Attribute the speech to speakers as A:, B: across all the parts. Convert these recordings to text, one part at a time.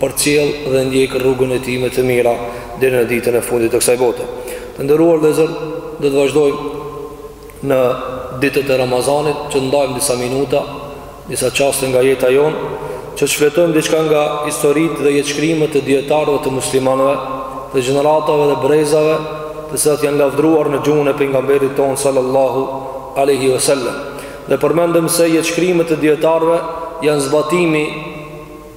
A: Përcjell dhe ndjek rrugën e Tij me të mira deri në ditën e fundit të kësaj bote. Të nderuar vëllezër, do të vazhdojmë në ditët e Ramazanit që të ndajmë disa minuta, disa çaste nga jeta jonë, që të shfletojmë diçka nga historitë dhe jetëshkrimet e dijetarëve të muslimanëve, të gjeneratave dhe brezave, të cilat janë lavdëruar në gjuhën e pejgamberit tonë sallallahu alaihi wasallam. Dhe përmendëm se jetëshkrimet e dijetarëve janë zbatimi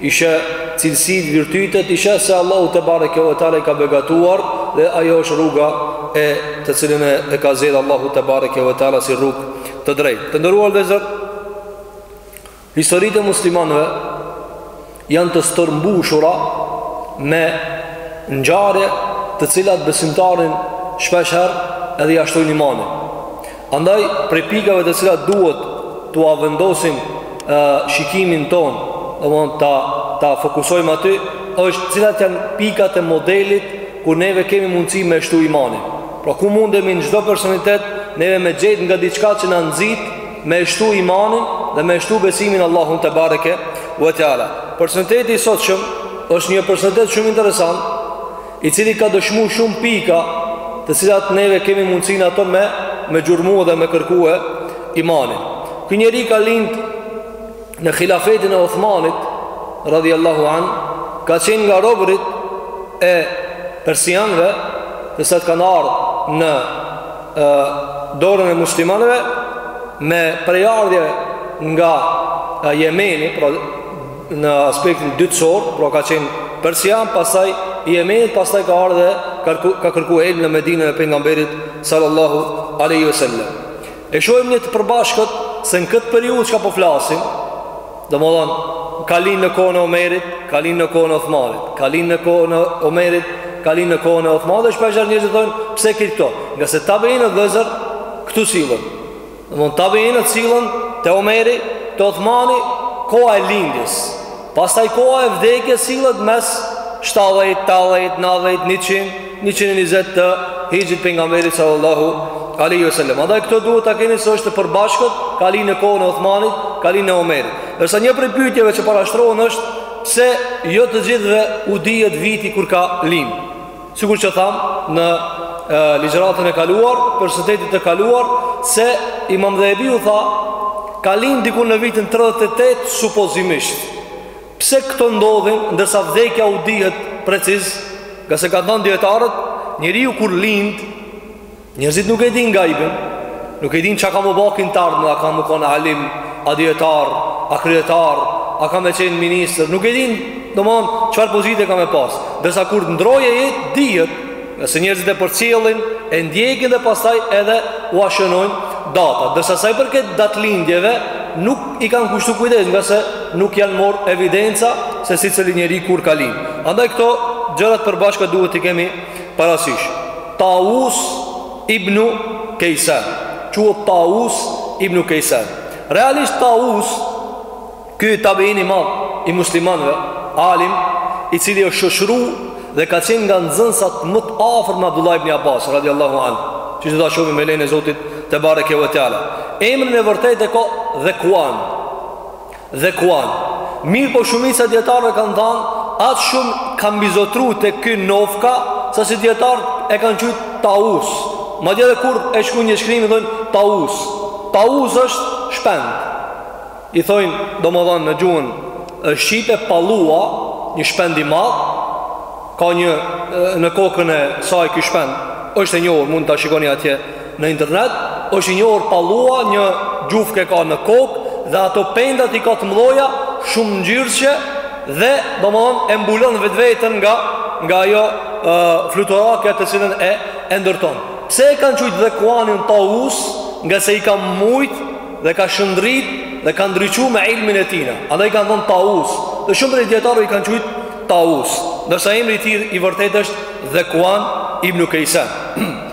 A: I sheh cilësitë, virtytet, i sheh se Allahu tebareke ve teala i ka begatuar dhe ajo është rruga e të cilën e ka zgjedh Allahu tebareke ve teala si rrugë të drejtë. Të nderuar vëllezër, historitë e muslimanëve janë të stërmbushura me ngjarje të cilat besimtarin shpeshherë edhe ia shtojnë imanin. Andaj, prej pikave të cilat duhet t'ua vendosim shikimin tonë, domethënë ta, ta fokusojmë aty, është cilat janë pikat e modelit ku neve kemi mundësi me shtu imanin. Pra ku mundemi në çdo personalitet, neve me gjet nga diçka që na nxit, me shtu imanin dhe me shtu besimin Allahun tebareke ve teala. Personaliteti i sotshëm është një personalitet shumë interesant, i cili ka dëshmu shumë pika të cilat neve kemi mundësi në ato me me gjurmu dhe me kërku imanin ky njeri ka lind në hilafetin e Othmanit radijallahu anh ka qenë nga robërit e persianëve të cilët kanë ardhë në e, dorën e muslimanve me prejardje nga e, Jemeni pra në aspektin dytësor, pra ka qenë persian, pastaj i Jemenit, pastaj ka ardh e ka kërku ilm në Medinën e pejgamberit sallallahu alaihi wasallam. E shohim një të përbashkët se në këtë periudhë çka po flasim, domethënë ka lind në kohën e Omerit, ka lind në kohën e Uthmanit, ka lind në kohën e Omerit, ka lind në kohën e Uthmanit, dhe shpesh njerëzit thonë pse këtë këto, ngase tabiinët vëllezër këtu sillen. Domethënë tabiinët sillen te Omeri, te Othmani, koha e lindjes. Pastaj koha e vdekjes sillet mes 70, 80, 90, 100, 120 të hixhretit të pejgamberit sallallahu aleyhi ve sellem. Andaj këto duhet ta keni se është e përbashkët, ka lind në kohën e Othmanit, ka lind e Omerit. Ndërsa një prej pyetjeve që parashtrohen është, pse jo të gjithëve u dihet viti kur ka lindë. Sikur që thamë në e, ligjëratën e kaluar, personalitetit të kaluar, se imam Dhehebiu tha, ka lind diku në vitin 38, supozimisht. Pse këto ndodhin, ndërsa vdekja u dihet preciz, ngase kanë thënë dijetarët, njeriu kur lindë, Njerëzit nuk e din gajbin, nuk e din çka ka m'u ba, kin të ardhmë, a ka m'u kon alim, a dietar, a kryetar, a ka me qenë ministër, nuk e din, domthon çfarë pozite ka me pas. Ndërsa kur ndron jetë dihet, ngase njerëzit e përcjellin, e ndjekin dhe pastaj edhe ua shënojnë datat. Ndërsa sa i përket datlindjeve, nuk i kanë kushtu kujdes, ngase nuk janë marr evidenca secili njeri kur ka lind. Andaj këto gjërat përbashka duhet t'i kemi parasysh. Taus ibn Kaysan, quhet Taus ibn Kaysan. Realisht Taus, ky tabein i madh i muslimanëve, alim, i cili është shoqëru dhe ka qenë nga nxënsat më të afër me Abdullah ibn Abbas radiallahu anhu, që do ta shohim me lejen e Zotit tebareke ve teala. Emrin e vërtetë e ka Dhekuan. Dhekuan. Mirëpo shumica dijetarëve kanë thanë, aq shumë ka mbizotëru te ky nofka, saqë dijetarët e kanë qujt taus. Madje edhe kur e shkrujnë shkrimin, i thonë taus. Taus është shpend. I thojnë, domethanë në gjuhën shqipe pallua, një shpend i madh, ka një në kokën e saj ky shpend, është e njohur, mund ta shikoni atje, Në internet është i njohur pallua një xhufkë ka në kokë dhe ato pendat i ka të mëdha shumëngjyrëshe dhe domthon e mbulon vetveten nga nga ajo fluturakja të cilën e e ndërton. Pse e kanë qujt Dhekuanin Taus, ngase i ka mujt dhe ka shndrit dhe ka ndriçu me ilmin e tij. Andaj i kanë thënë Taus. Dhe shumë prej dijetarëve e kanë qujt Taus, ndërsa emri i tij i vërtetë është Dhekuan Ibn Kaysan.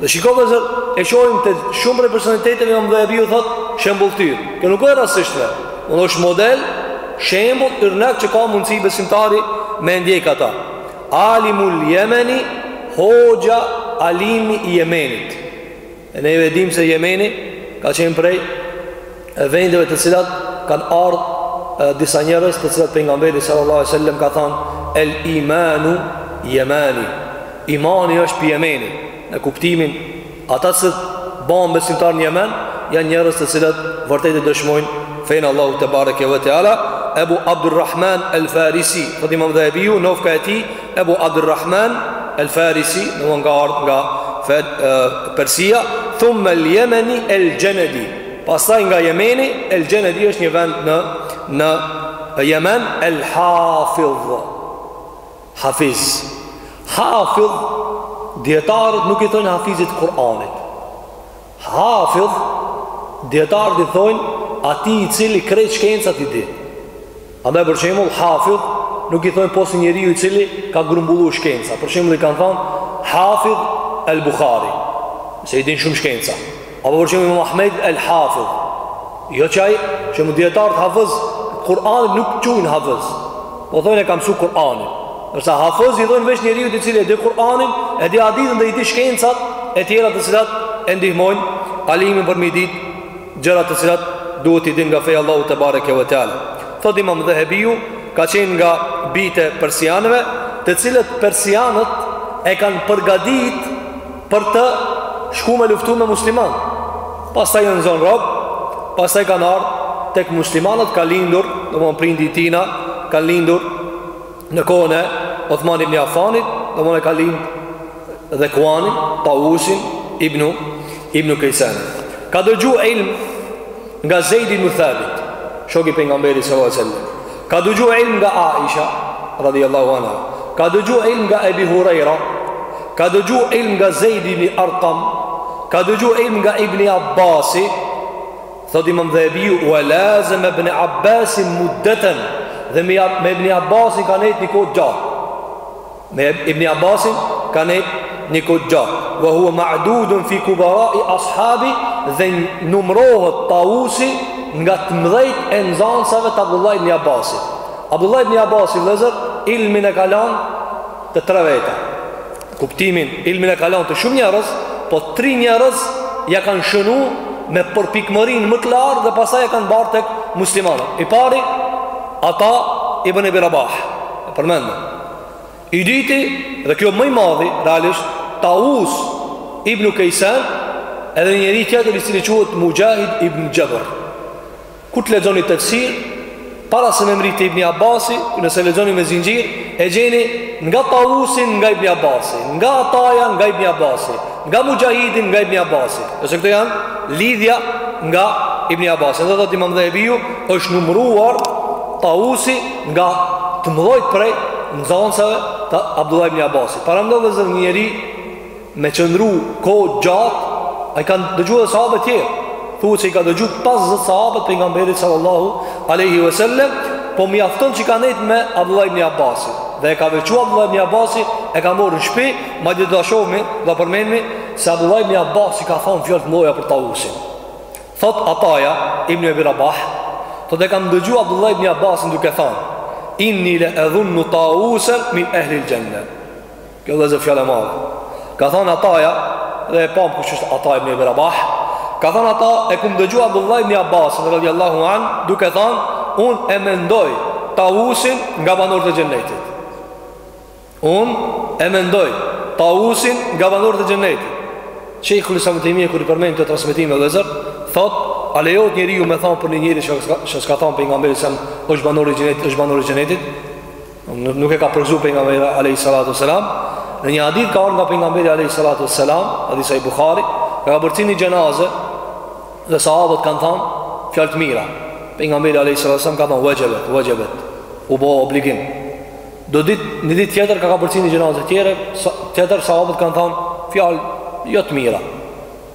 A: Dhe shiko vllezër, e shohim te shumë prej personaliteteve imam Dhehebiu thot, shembulltyrë. Kjo nuk është rastësishme. Domethënë është model, shembull yrnak që ka mundësi besimtari me e ndjek ata. Alimul Yemeni, hoxha alimi i Yemenit. E ne e dim se Yemeni ka qenë prej vendeve të cilat kanë ardh disa njerëz të cilat pejgamberi sallallahu alejhi ve selem ka thanë el imanu jemani imani është pi Jemeni në kuptimin ata që bahen besimtar në Jemen janë njerëz të cilat vërtet e dëshmojnë fenë e Allahut tebareke ve teala Ebu Abdurrahman el Farisi thotë imam Dhehebiu nofka e tij Ebu Abdurrahman el Farisi domethënë ka ardh nga Persia thumme el jemeni el xhenedi Pastaj nga Jemeni, El Xhenedi është një vend në, në Jemen, El Hafidh. Hafiz. Hafidh, dijetarët nuk i thojnë hafizit të Kur'anit. Hafidh, dijetarët i thojnë atij i cili krejt shkencat i di. Andaj për shembull hafidh nuk i thonë pos njeriut i cili ka grumbullu shkenca. Për shembull i kanë thënë Hafidh El Bukhari, se i din shumë shkenca. Apo për shembull imam Ahmedi El Hafidh. Jo qaj, për shembull dijetarët hafiz Kur'anin nuk quajnë hafiz. Po thonë e ka msu Kur'anin. Ndërsa hafiz i thonë veç njeriut i cili e di Kur'anin, e di hadithin dhe i di shkencat e tjera të cilat e ndihmojnë alimin për m'i ditë Gjëra të cilat duhet t'i dinë nga feja e Allahut tebareke ve teala. Thotë Imam Dhehebiu, ka qenë nga bijtë e persianëve, të cilët persianët e kanë përgatit për të shku me luftu me muslimanë. Pastaj janë zonë rob, pastaj kanë ardhur tek muslimanët, ka lindur, domthonë prindi i tina, ka lindur Në kohën e Othman ibn Affanit, domethënë ka lind Dhekuanin, Tausin, ibn, ibn Kejsen. Ka dëgju ilm nga Zejdi ibn Thabit, shoki i Pejgamberit sallallahu aleyhi ve sellem. Ka dëgju ilm nga Aisha, radiallahu anha. Ka dëgju ilm nga Ebi Hurajra, ka dëgju ilm nga Zejdi ibn Arkam, ka dëgju ilm nga Ibn Abbasi, Thotë Imam Dhahabiu, "Wa lazama ibn Abbas muddatan", dhe me Ibn Abbasin ka nejt një kohë të gjatë. Me Ibn Abbasin ka nejt një kohë të gjatë. Wa huwa ma'dudun fi kubara'i ashabi dhe numërohet Tausi nga të mëdhejt e nxënësave të Abdullah ibn Abbasit. Abdullah ibn Abbasi vëllazër ilmin e ka lan te tre veta. Kuptimin, ilmin e ka lan te shumë njerëz, po tri njerëz ja kanë shënu me përpikmërin më të lartë dhe pastaj ja kanë bartë te muslimanët. I pari, Ata ibn Ebi Rabah, e përmendëm. I dyti, dhe kjo më i madhi, realisht, Taus ibn Kejsen, edhe njëri tjetër i cili quhet Muxhahid ibn Xhebër. Kur të lexoni tefsir, para se me mri te Ibni Abasi, nëse lexoni me zinxhir, e gjeni nga Tausi nga Ibni Abasi, nga Ataja nga Ibni Abasi, nga Muxhahidi nga Ibni Abasi. Se këto janë lidhja nga Ibni Abasi. Dhe thotë Imam Dhahabiu, është numëruar Tausi nga të mëdhojt prej nxënësave të Abdullah ibn Abasi. Paramendo vllezër një njeri me qëndru kohë gjatë, ai i ka dëgju edhe sahabët tjerë, thuhet se i ka dëgju 50 sahabë të Pejgamberit sallallahu aleyhi ve sellem, po mjafton që ka nejt me Abdullah ibn Abasi, dhe e ka veçu Abdullah ibn Abasi, e ka morrë në shpi, madje do ta shohmi, do ta përmenmi, se Abdullah ibn Abasi ka thonë fjalë të mdhoja për Tausin. Thot Ataja, ibn Ebi Rabah, thot e kam dëgju Abdullah ibn Abasin duke thonë, inni le edhunnu Tausen min ehlil xhenne. Kjo vllezër fjalë e madhe Ka thonë Ataja Dhe e pamë kush është Ata ibn Ebi Rabah Ka thonë Ata e kam dëgju Abdullah ibn Abbasin radiallahu anhu Duke thonë Unë e mendoj Tausin nga banorët e xhenetit Unë e mendoj Tausin nga banorët e xhenetit Shejhul Islam ibn Tejmija kur i përmend këto transmetime vllezër Thotë A lejohet njeriu me thonë për një njeri Që s'ka thonë pejgamberi se është banor i xhenetit është banor i xhenetit Nuk e ka përgëzu pejgamberi Alejhi Salatu Selam Në një hadith ka ardhë nga pejgamberi Alejhi Salatu Selam Hadith sahih Bukhari ka kapërcy një xhenaze Dhe sahabët kanë thanë Fjalë të mira Pejgamberi Alejhi Salatu Selam Ka thanë vexhebet, vexhebet U bo obligim Do dit, një dit tjetër ka kapërcy një xhenaze tjere Tjetër sahabët kanë thanë Fjalë jo të mira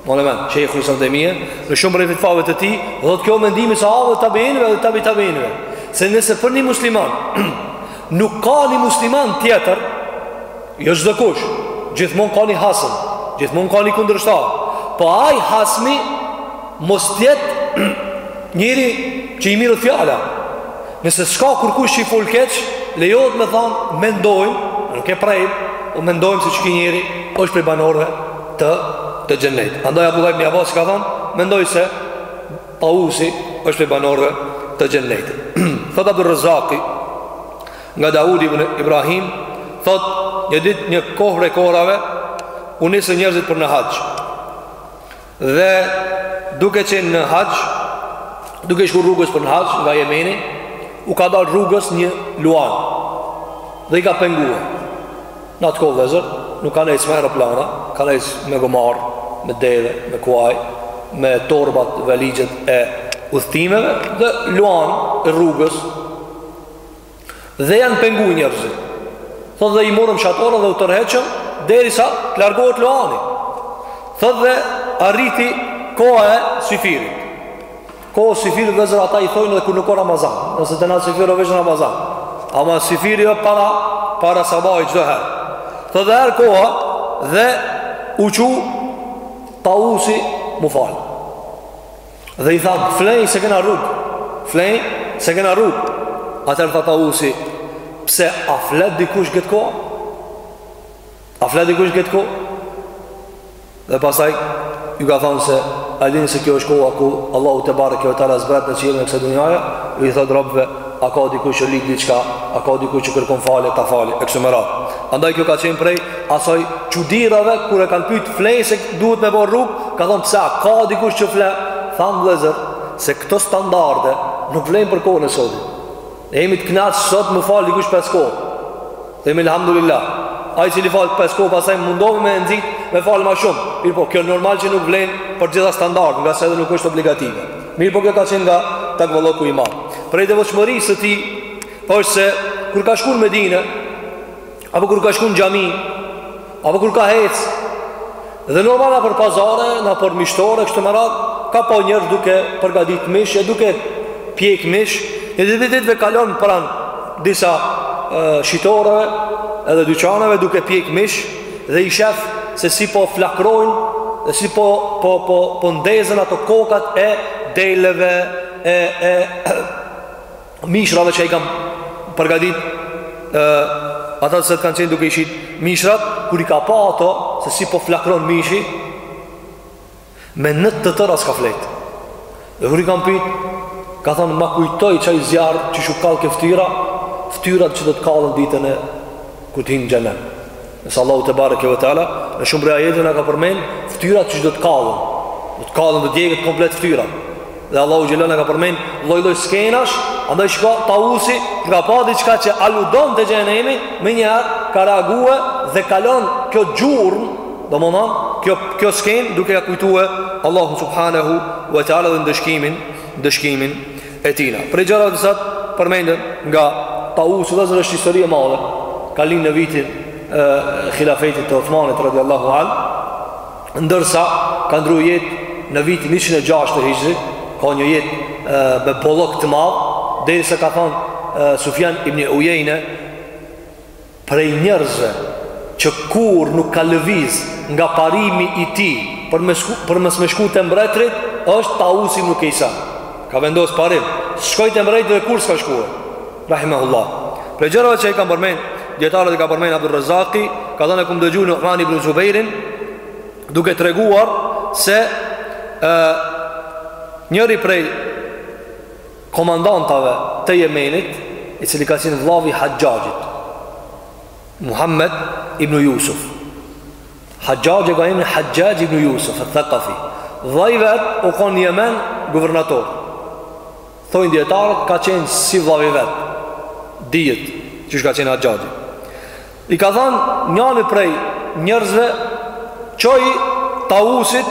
A: Domethënë, Shejhul Islam ibn Tejmije, në shumë prej fetvave të tij, thotë kjo mendimi sahabëve dhe tabiinëve dhe tabi tabiinëve. Se nëse për një musliman, nuk ka një musliman tjetër, jo çdokush, gjithmon ka një hasëm, gjithmon ka një kundërshtar, po ai hasmi, mos t'jetë njeri që i merret fjala. Nëse s'ka kurkush që i folë keq, lejohet me thanë, mendojmë, nuk e prejmë, o po mendojmë se qiky njeri, është prej banorëve, të të xhenetit. Andaj Abdullah ibn Abbas ka thënë, mendoj se Tausi është prej banorëve të xhenetit. Thot Abdul Razzaqi nga Daudi ibn Ibrahim, thot një ditë një kohë prej kohërave u nisën njerëzit për në haxh. Dhe duke qenë në haxh, duke shkuar rrugës për në haxh nga Jemeni, u ka dalë rrugës një luan dhe i ka penguar. Në atë kohë vllezër, nuk kanë ecë me aeroplana, kanë ecë me gomarë, me deve, me kuaj, me torbat, valixhet e udhëtimeve dhe luanë rrugës dhe janë pengu njerëzit. Thot dhe i morëm shatora dhe u tërheqëm derisa të largohet luani. Thot dhe arriti koha e syfyrit. Kohë syfyri vllezër ata i thojnë edhe kur nuk o Ramazan Se te na syfyri o veç në Ramazan Ama syfyri o para Para sabahit çdo herë Thotë dhe erdh koha Dhe u çu Tausi m'u fal Dhe i thamë Flej se kena rrug Flej se kena rrug Atëherë tha Tausi Pse a fle dikush këtë kohë A fle dikush në këtë kohë? Dhe pastaj ju ka thonë se a dini se kjo është koha ku Allahu tebareke ve teala zbret në qiellin e kësaj dunjaje, ju thotë robëve, a ka dikush që lyp diçka, a ka dikush që kërkon falje, ta falë e kështu me radhë. Andaj kjo ka qenë prej asaj çudirave kur e kanë pyet fle se duhet me bërë rrug, ka thonë pse ka dikush që fle, thamë vëllazër se këto standarde nuk vlejnë për kohën e sotit. Ne jemi të kënaqë sot m'u fal dikush pesë kohë. Themi elhamdulillah. Ai që i fal pesë kohë pastaj mundohu me e nxit me fal ma shumë. Mirëpo, kjo normal që nuk vlen për gjitha standard, ngase edhe nuk është obligative. Mirëpo, kjo ka qenë nga takvallëku i madh. Prej devotshmërisë së tij është se kur ka shkuar në Medinë apo kur ka shkuar në xhami, Apo kur ka hec Dhe normal nëpër pazare, nëpër mishtore, kështu me radhë, ka pa njerëz duke përgatit mish e duke pjek mish, një prej ditëve kalon pranë disa e, shitoreve edhe dyqaneve duke pjek mish dhe i shef se si po flakrojnë dhe si po po po po ndezen ato kokat e deleve e e mishrave që i kanë përgatit e, ata të cilët kanë qenë duke i shit mishrat kur i ka pa ato se si po flakron mishi me net të tëra s'ka fjet dhe kur e kanë pyt ka thanë ma kujtoi qai zjarr që u kallke ftyra ftyrat që do të kallen ditën e kur t'hin n'xhehenem Ngase Allahu tebareke ve teala Në shumë prej ajeteve ka përmen Ftyrat që do të kallen Do të kallen dhe djeget komplet ftyra Dhe Allahu xhel-le ka përmen Lloj-lloj skenash Andaj Tausi kur ka pa diçka që aludon te xhehenemi Menjëherë ka reague Dhe ka lan kjo gjurmë Domethënë kjo, kjo skenë Duke e kujtue Allahun subhanehu ve teala Dhe ndëshkimin Ndëshkimin e tij. Prej gjërave të cilat përmenden nga Tausi edhe pse është histori e madhe, ka lind në vitin e khilafetit të Othmanit, radiallahu anhu, ndërsa ka ndru jetë në vitin 106 të hijri, ka ni jetë e, me bollëk të madh, derisa ka thanë Sufjan ibn Ujejne, prej njerëzve që kurrë nuk ka lëviz nga parimi i tij për me shku, për mos me shku te mbretërit është Taus ibnu Kejsan. Ka vendos parim, s'shkoj te mbretërit dhe kurrë s'ka shkuar. Rahimahullah. Prej gjërave që i kanë përmend, dietarët e ka përmend Abdurrezaki, ka thënë e kam dëgjuar Numan ibn Zubejrin duke treguar se njëri prej komandantave të Jemenit, i cili ka qenë vëllavi i Haxhaxhit, Muhammed ibn Jusuf. Haxhaxhi ka qenë Haxhaxh ibn Jusuf eth-Thekafi. Vëllavi vet u kon n'Jemen guvernator. Thonë dietarët ka qenë si vëllavi vet. Dihet kush ka qenë Haxhaxhi. I ka thënë njani prej njerëzve, Çoji Tausit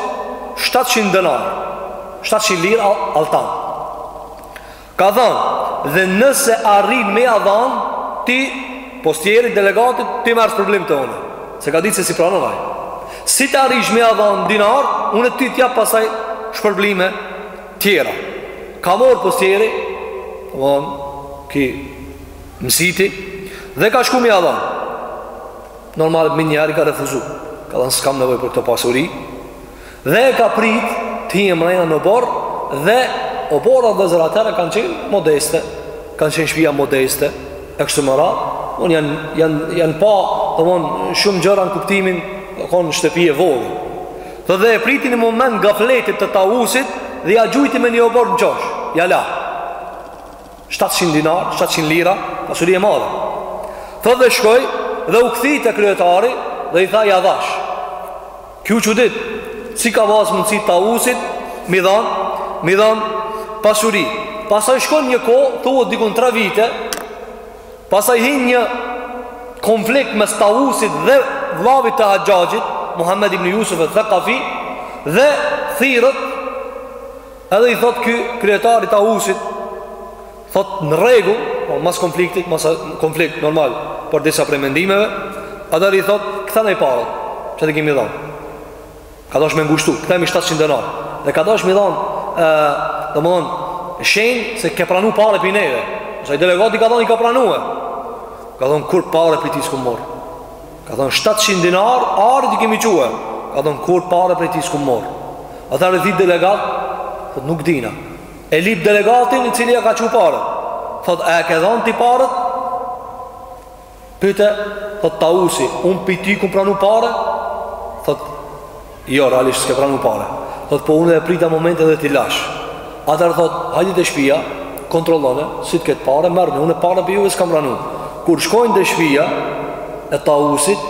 A: shtatëqind dinarë, shtatëqind lirë alltan. Ka thënë, dhe nëse arrin me ia dhanë, ti postierit, delegatit, ti merr shpërblim te unë, se ka dit se s'i pranon ai. Si të arrish me ia dhanë dinar, unë ty t'jap pastaj shpërblime tjera. Ka marrë postieri, domthonë, ky Mësiti Dhe ka shku me ia dhan Normal menjëherë ka refuzu Ka than s'kam nevoj për këto pasuri Dhe e ka prit Të hije mrena në oborr Dhe oborret vllezër atëherë kanë qenë modeste Kanë qenë shpia modeste E kështu me radhë Unë janë jan, jan pa domethon shumë gjëra në kuptimin Konë shtëpi e vogël Dhe dhe e priti një moment gafletit të Tausit Dhe ja gjujti me një oborr në qosh Ja la 700 dinar, 700 lira, pasuri e madhe. Thot dhe shkoj dhe u kthy te kryetari dhe i tha ia dhash. Ky u çudit, si ka pas mundësi Tausit, mi dhan, mi dhan pasuri. Pastaj shkon një kohë, thuhet dikun 3 vite, pastaj hin një konflikt mes Tausit dhe vllavit të Haxhaxhit, Muhammed ibn Jusuf eth-Thekafi, dhe thirret Edhe i thot ky kryetari Tausit, thot në rregull, po mas konfliktit, mas konflikt normal për disa prej mendimeve, edhe i thot kthena i paret, që t'i kemi dhënë. Ka dasht me ngushtu, kthemi 700 denar. Dhe ka dasht me thon, ë, domthon, shenjë se ke pranu pare prej neve. Se ai delegati ka thënë i ka pranu. Ka thënë kurrë pare prej ti s'kum marr. Ka thonë 700 dinar ari t'i kemi çu Ka thonë kurrë pare prej ti s'kum marrë Atëherë e lip delegat Thot nuk dina E lip delegatin i cili i ka çu paret Thot ia ke dhonë ti paret Pyte Thot Tausi Unë prej ti kum pranu pare Thot Jo, realisht s'ke pranu pare. Thot, po unë e prita moment edhe t'i lash. Atëherë thot, hajdi te shpia, kontrollone, si të ketë pare, merrni, unë pare prej juve s'kam pranu. Kur shkojnë te shpia e Tausit,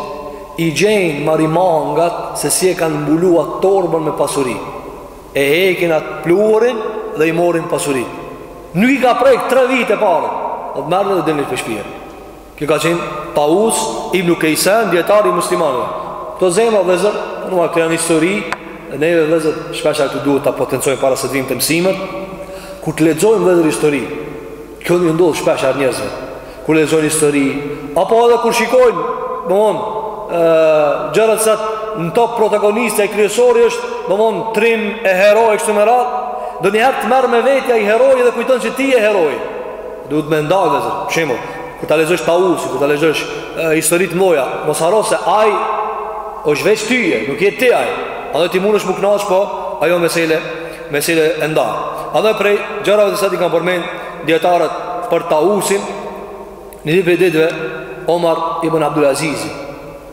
A: i gjejnë marimangat se si e kanë mbulua torbën me pasuri. E hekin atë pluhurin dhe i marrin pasuri. Nuk i ka prek tre vite paret. Thot, merrni dhe dilni prej shpije Ky ka qenë Taus ibn Kejsan, dijetar i muslimanëve. Këto zemra vëllezër, normal këto janë histori, ne vëllezër shpeshherë këtu duhet ta potencojmë para se të vimë te mësimet. Kur të lexojmë vëllezër histori, kjo ju ndodh shpeshherë njerëzve. Kur lexojnë histori, apo edhe kur shikojnë, domthon, ë gjërat sa në top protagonisti kryesori është, domthon, trim e hero e kështu me radhë, ndonjëherë të merr me vete ai heroi dhe kujton se ti je heroi. Duhet me nda, vllezër, për shembull, kur ta lexosh Tausin, kur ta lexosh historitë moja, mos harro se aj, është veç tyje, nuk je ti aj, edhe ti mundesh me u knaq, po, ajo mesele, mesele e nda. Edhe prej gjërave çka i kanë përmend dijetarët për Tausin, një ditë prej ditve, Omar ibn Abdul Azizi,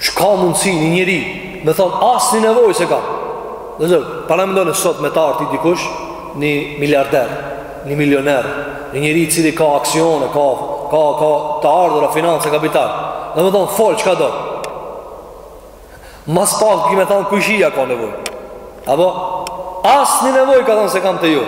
A: S'ka mundësi një njeri Me thonë asnjë nevojë s'e ka Dhe zërë, paramendoni sot me t'ardh ty dikush Një miliarder, një milioner Një njeri i cili ka aksione, ka, ka, ka të ardhura, financa, kapital Dhe me thonë, fol, çka do Ma s'pak, ki me thonë, kojshia ka nevojë Apo, asnjë nevojë ka thonë s'e kam te ju.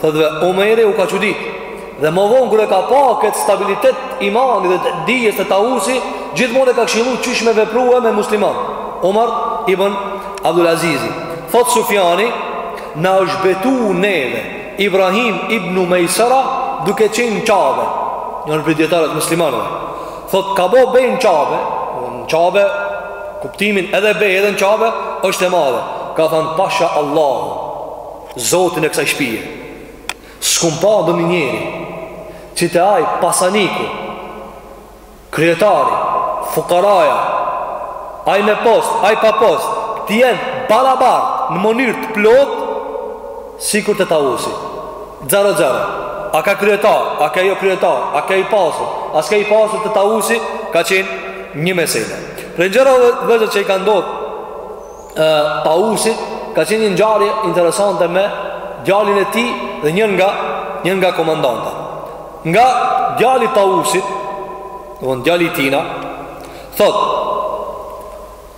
A: Thotë dhe Omeri u ka çuditë. Dhe më vonë kur e ka pa këtë stabilitet imani dhe dijes te Tausi, gjithmonë e ka këshillu qysh me vepru me musliman. Omar ibn Abdul Azizi. Thotë Sufjani, na është betu neve, Ibrahim ibn Mejsera, duke qenë n'Qabe. Njëni prej dijetarëve muslimanëve. Thot ka bo be në Qabe Në Qabe Kuptimin edhe be edhe në Qabe është e madhe Ka thonë pasha Allah Zotin e kësaj shpije S'kum pa edhe një njeri Që te ai pasaniku Kryetari Fukaraja Ai me post, ai pa post Të jenë barabar në mënyrë të plotë Sikur te Tausi. Zero zero. A ka kryetar, a ka jo kryetar, a ka i pasur, a s'ka i pasur te Tausi, ka qenë një mesele. Prej ngjarjeve të vëzhgë që i ka ndodhur Tausit, ka qenë një ngjarje interesante me djalin e tij dhe një nga një nga komandantët. Nga djali i Tausit, domethënë djali i tina, thotë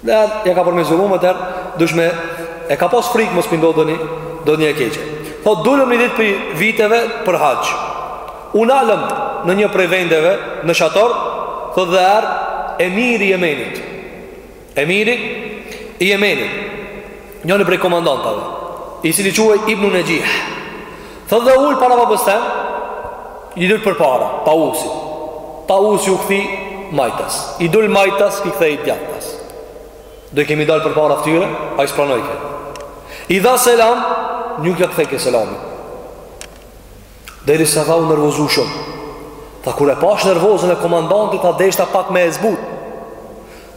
A: Dhe atëherë ja ka përmezuru më tërë Dushme e ka pas frikë mos p'i ndodh ndonjë Ndonjë e keqe Tho dulëm një ditë prej viteve për haxh U nalëm në një prej vendeve Në shator Tho dhe erdh emiri i Jemenit Emiri i Jemenit Njëni prej komandantave I cili quhej Ibnu Nexhih Thot dhe u ul para babës tem, i dul përpara Tausit. Tausi u kthi majtas. I dul majtas, i kthej djathtas. Dojke me i dal përpara ftyre, ai s'pranojke. I dha selam, nuk ja kthejke selamin. Derisa tha u nervozu shumë. Tha kur e pash nervozën e komandantit, tha deshta pak me e zbut.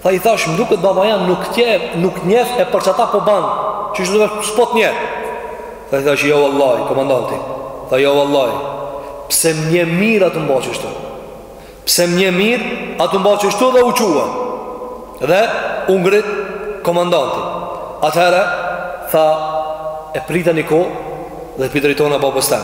A: Tha i thash, më duket baba jem nuk t'nje, nuk t'njef e për qata po ban. Qështu s'po t'njeh. Tha i thash, jo vallahi, komandanti. Tha jo vallahi. Pse më njeh mirë ata m'ban qështu? Pse më njeh mirë ata m'ban qështu dhe u çua. Dhe u ngrit komandanti. Atëherë tha e prita një kohë dhe p'i drejtona babës tem.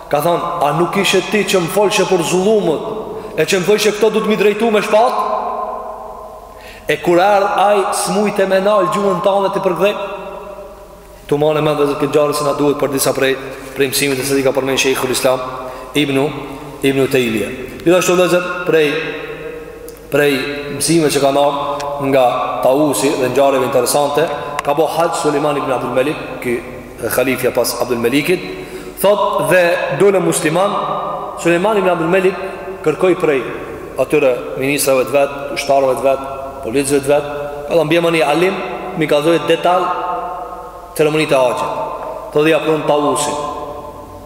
A: Ka thanë, a nuk ishe ti që më folëshe për zullumët, e që më thojshe këto duhet mi drejtu me shpatë? E kur erdh ai, s'mujte me nalë gjuhën tane të përgdhe? Ta mani mend vëllezër këtë ngjarje se na duhet për disa prej, prej mësimit e se di ka përmend Shejhul Islam, ibnu, ibnu Tejmije. Gjithashtu vëllezër prej, prej mësimeve që ka marrë nga Tausi dhe ngjarjeve interesante, ka bo haxh Sulejman ibn Abdul Melik, ky dhe halifja pas Abdul Melikit, thot dhe dole musliman, Sulejman ibn Abdul Melik kërkoi prej atyre ministrave të vet, ushtarëve të vet, policëve të vet, ka thanë m'bjema një alim, mi kallzu në detal ceremonitë e haxhit, thot dhe ia prunë Tausin.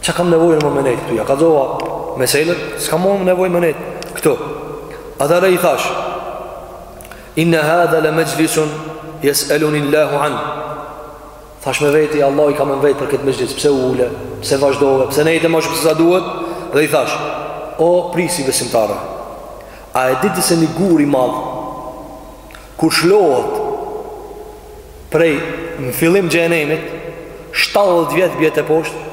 A: Çka kam nevojë mo me nejt këtu Ia kallzova meselet S'ka mo nevojë me nejt këtu Atëherë i thash Inna hadha le mejlisun Jes'eluni llahu anh Thash me veti Allahi ka me m'vet për këtë mexhlis Pse u ule Pse vazhdove Pse nejte ma shumë se sa duhet Dhe i thash O prijsi i besimtarëve A e di ti se një gur i madh kur lshohet prej në fillim xhehenemit, 70 vjet bjen teposhtë,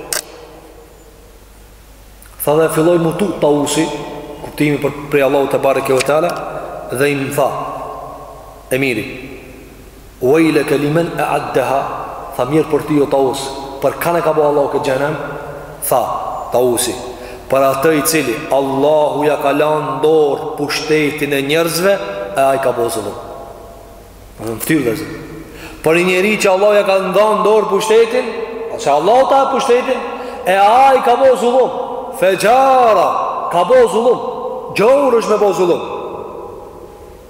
A: tha dhe filloi mu tut Tausi, kuptimi prej Allahut tebareke ue teala, dhe i më tha, emiri, uejleke limen eaddeha, tha mjerë për ty o Taus, për kanë e ka bo Allahu këtë xhehenem, Tha, Tausi, Për atë i cili, Allahu ia ka lanë në dorë pushtetin e njerëzve, e ai ka bo zullum. Në, në ftyrë vëllezër. Për një njeri që Allahu ia ka dhanë në dorë pushtetin, ose Allahu ta jep pushtetin, e ai ka bo zullum. Fexhara, ka bo zullum. Xheur është me bo zullum.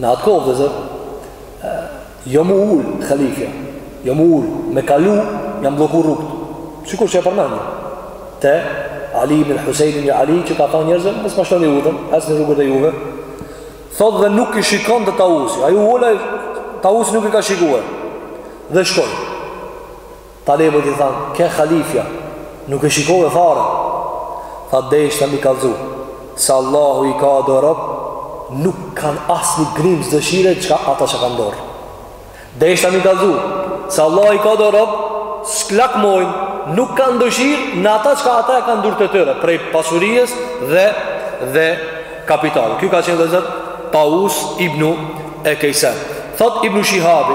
A: Në atë kohë vëllezër, jo mu ulë te halifja, jo mu ulë, me kalu, janë blloku rrugët. Sikur që e përmendëm, te Ali ibn Husejn ibn Ali, që ka thanë njerëzve, mos ma shtoni udhën, as në rrugët e juve, thot dhe nuk i shikonte Tausi, ai u ul, Tausi nuk i ka shikue, dhe shkon. Talebët i thanë, ke halifja, nuk e shikove fare. Tha deshta mi kallzu, se Allahu i ka do rob, nuk kanë asnjë grimcë dëshire çka ata që kanë n'dorë. Deshta mi kallzu, se Allahu i ka do rob, s'lakmojnë, nuk kanë dëshirë në ata çka ata e kanë n'durë të tyre, prej pasurisë dhe, dhe kapitalit. Ky ka qenë vëllezër, Taus ibnu Kejsan. Thot ibnu Shihabi,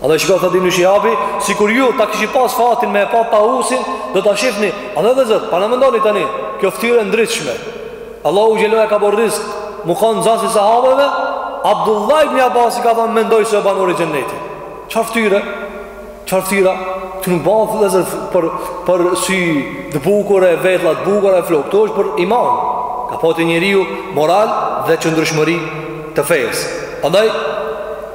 A: Andaj siç ka thanë Ibn Shihabi, sikur ju ta kishit pas fatin me e pa Tausin, do ta shihni. Andaj vllezër, paramendoni tani, kjo fytyrë e ndritshme. Allahu xhele ia ka bërë rrisk, mu kanë nxanësi i sahabeve, Abdullah ibn Abbasi ka thënë mendoj se o banor i xhennetit. Çfarë fytyre? Çfarë fytyra? Këtu nuk bën vllezër për për sy të bukur e vetlla të bukura e flokë. Këtu është për iman. Ka patë njeriu moral dhe qëndrueshmëri të fesë. Andaj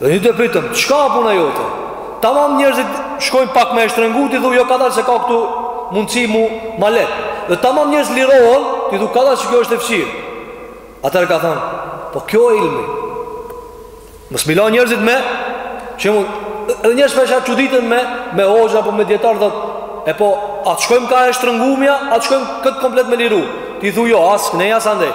A: Dhe një të pytëm, çka puna jote? Tamam njerëzit shkojnë pak me e shtrëngu, ti thu jo kadalë se ka këtu mundësi mu ma lehtë. Dhe tamam njerëzit lirohen, ti thu kadalë që kjo është e fshtirë. Atëherë ka thonë, po kjo e ilmi. Mos mi la njerëzit me, që mu, edhe njerëzit me shatë çuditen me, me hoxë apo me dijetarë, thot, e po, atë shkojmë ka e shtrëngumja, atë shkojmë këtë komplet me liru. Ti thu jo, as knej as andej.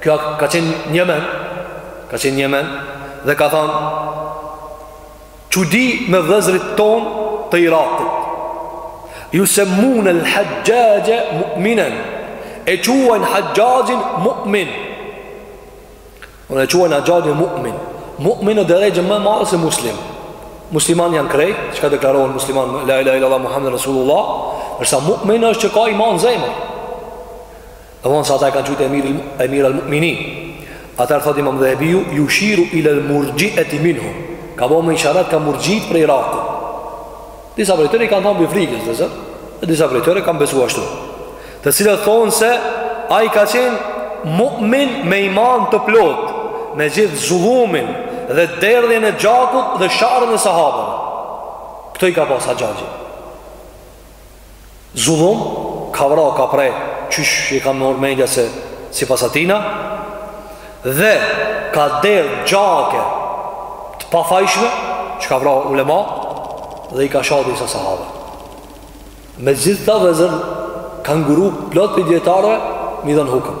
A: Ky ka qenë në Jemen, ka qenë në Jemen dhe ka thënë çudi me vllezërit tanë të Irakut. Jusemmune el Haxhaxhe mu'minen E qujnë Haxhaxhin mu'min Domethënë e qujnë Haxhaxhin mu'min Mu'min në derexhe më të madhe se muslim Musliman janë krejt Çka deklarohen musliman La ilahe ilallah Muhammed Rasulullah Ndërsa mu'min është që ka iman n'zemër Domethënë se ata e kanë qujtë emir, emir al-mu'minin Atëherë thot imam Dhehebiu Jushiru ilel murxhieti minhum Ka bo me isharat ka murxhit prej Irakut Disa prej tyre i kanë thonë prej frikës vllezër Dhe disa prej tyre kanë besu ashtu Të cilët thonë se ai ka qenë mu'min me iman të plotë Me gjithë zullumin Dhe derdhjen e gjakut dhe sharjen e sahabëve Këto i ka pas Haxhaxhi zullum, ka vra, ka pre, qysh i ka marrë mendja se sipas atina, dhe ka derdh gjake të pafajshme, që ka vra ulema, dhe i ka sha disa sahabe. Me gjithë këta vllezër, kanë ngurru plot prej dijetarëve, me i dhënë hukëm.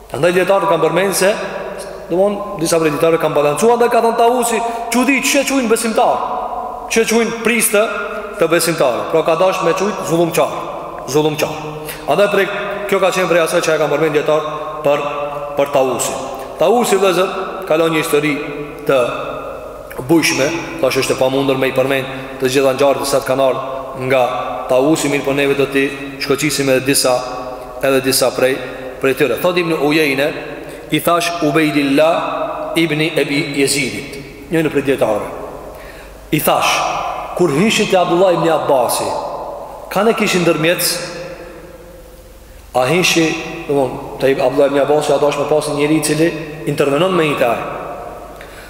A: Andaj dijetarët kanë përmenë se Domethënë, disa prej dijetarëve kanë balancu Andaj ka thonë Tavusi Çudi që e qujnë besimtar Që e qujnë prijës të besimtarëve Pra ka dasht me e qujt zullumqar Zullumqar Andaj prej, kjo ka qenë prej asaj që e kanë përmenë dijetarët Për, për Tavusin Tavusi vllezër Ka lon një histori të bujshme Tash është e pamundur me i përmenë Të gjitha ngjarjet sëtë kanar Nga Tavusi mirëpo neve do t'i Shkoqisim edhe disa edhe disa prej prej tyre. Thot Ibn Ujejne, i thash Ubejdillah Ibn Ebi Jezidit, njoni prej dijetarëve. I thash, kur hishit te Abdullah Ibn Abasi, kan e kishit ndërmjetës, a hishit, domethënë, te Abdullah Ibn Abasi, a duhesh me pasë njeri i cili intervenon me hi te ai.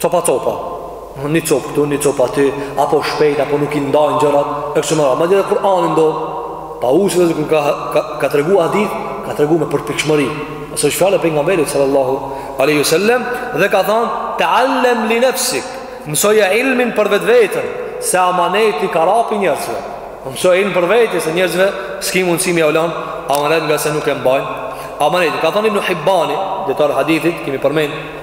A: Copa copa. Një copë këtu, një copë aty, apo shpejt, apo nuk i ndajnë gjërat, e kështu me radhë. Madje edhe Kur'ani ndo. Tausi edhe kur ka ka, ka tregu hadith, ka tregu me përpikshmëri. Se është fjalë pejgamberit sallallahu alaihi wasallam dhe ka thënë ta'allam li nafsik. Mësoja ilmin për vetveten, se amaneti ka ra pi njerëzve. Mësoja ilmin për vete se njerëzve s'ki mundësi me u lan amanet ngase nuk e mbajnë. Amanet, ka thënë Ibn Hibani, dijetar hadithit, kemi përmend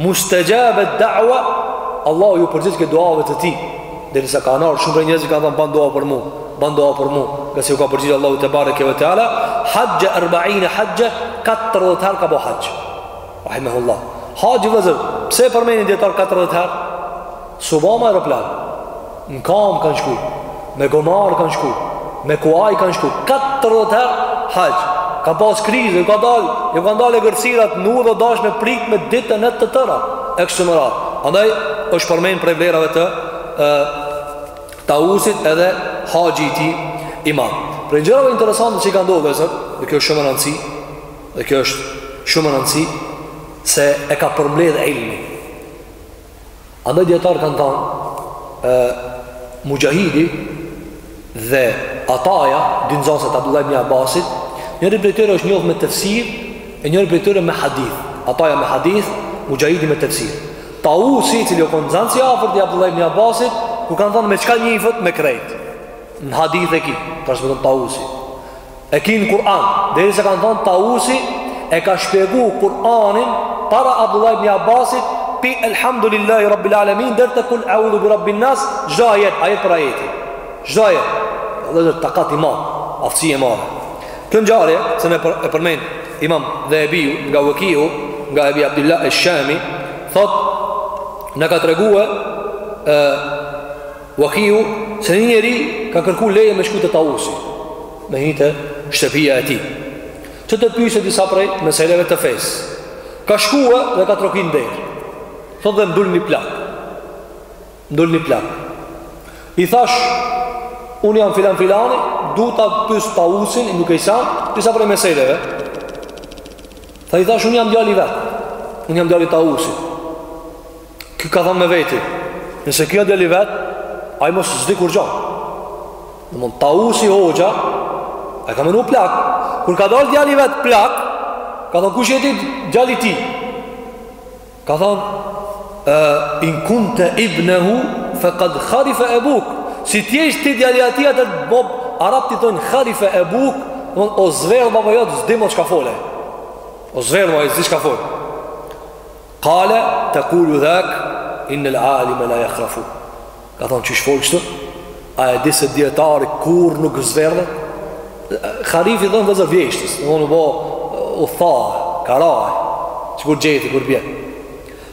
A: Mustajabet da'wa, Allahu ju përgjigjke duave të tij. Derisa ka ardhur shumë njerëz që kanë thënë ban dua për mua, ban dua për mua, ngase u ka përgjigj Allahu tebareke ve teala, hajj 40 hajj, 40 herë ka bo haxh. Rahimehullah. Haxhi, vllezër, pse e përmenin dijetarët 40 herë? S'u ba me aeroplan, në kamë kanë shku, me gomarë kanë shku, me kuaj kanë shku, 40 herë haxh. Ka pas krizë, ju ka dalë, ju ka dalë egërsirat në udhë, o dash me pritë me ditë e netë të tëra, e kështu me radhë. Andaj, është përmenë prej vlerave të e, Tausit edhe haxhi i tij i madh. Prej gjërave interesante që i ka ndodhë, vllezër, dhe kjo është shumë me rëndësi, dhe kjo është shumë me rëndësi, se e ka përmbledhë ilmi. Andaj dijetarët kanë thanë, e, Muxhahidi dhe Ataja, dy nxansat Abdullah ibn Abbasit, njëri prej tyre është njohë me tefsir, e njëri prej tyre me hadith. Ataja me hadith, Muxhahidi me tefsir. Tausi i cili o konë nxansi i afërt i Abdullah ibn Abbasit, kur kanë thanë me çka njifet me krejt. Në hadith e ki, transmeton Tausi. E ki n'Kur'an, derisa kanë thonë Tausi e ka shpjegu Kur'anin para Abdullah ibn Abbasit pi Elhamdulillahi Rabbil Alamin deri te kul Audhu bi Rabbin Nas çdo ajet, ajet për ajeti çdo ajet dhe dhe takat i madh, aftësi e madhe kjo ngjarje, se në për, e përmen imam Dhehebiu, nga Vekiu nga Ebi Abdullah esh-Shami thot na ka tregu e Wakiu se një njeri ka kërku leje me shku te Tausi Me hi te shtëpia e tij Që ta pyse disa prej meseleve të fes Ka shku edhe ka trokit n'derë Thot dhe m'dul një plak M'dul një plak I thash Unë jam filan filani Du ta pys Tausin Nuk e i san Disa prej meseleve Tha i thash unë jam djali vet Unë jam djali Tausit Ky ka thënë me veti, nëse ky o djali vet, ai mo s'di kurgjo. Në mund Tausi hoxha, e ka menu plak. Kur ka dalë djali vet plak, ka thënë kush je ti, djali i tij? Ka thënë in kunte ibnehu fe kad kharife ebuk si ti je ti djali i atij atë të bob arab ti thënë kharife ebuk mon, o zverë baba jot s'di mo çka folë o zverë mo e s'di çka folë Kale tekulu dhak Innel alime la jakhrafu Ka thonë qysh fol kështu A e di se dijetari kurrë nuk zverdhet Kharif i thonë vllezër vjeshtës Në në bo u tha Ka ra Sikur gjethi kur bje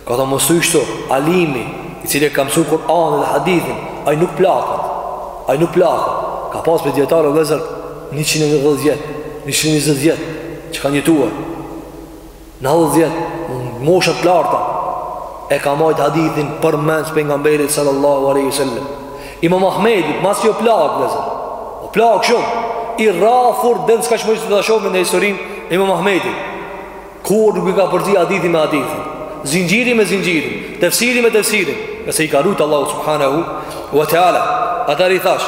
A: Ka thonë mësu shtu Alimi I cili e ka msu Kur'anin dhe hadithin Ai nuk plaket Ai nuk plaket Ka pas prej dijetarëve vllezër Njëqind e dhjetë vjet Njëqind e dhjetë vjet Që kanë jetu Nëntëdhjetë vjet, në moshë të larta E ka majt hadithin përmendsh Pejgamberit sallallahu aleyhi sallam Imam Ahmedi, masi u plak vllezër U plak shumë I rrafur dhe me kamxhik të shumë në historinë Imam Ahmedi Kurrë nuk i ka përzi hadithin me hadithin Zinxhiri me zinxhiri Tefsiri me tefsiri Sepse i ka rujtë Allahu subhanahu Wa teala Atëherë i thash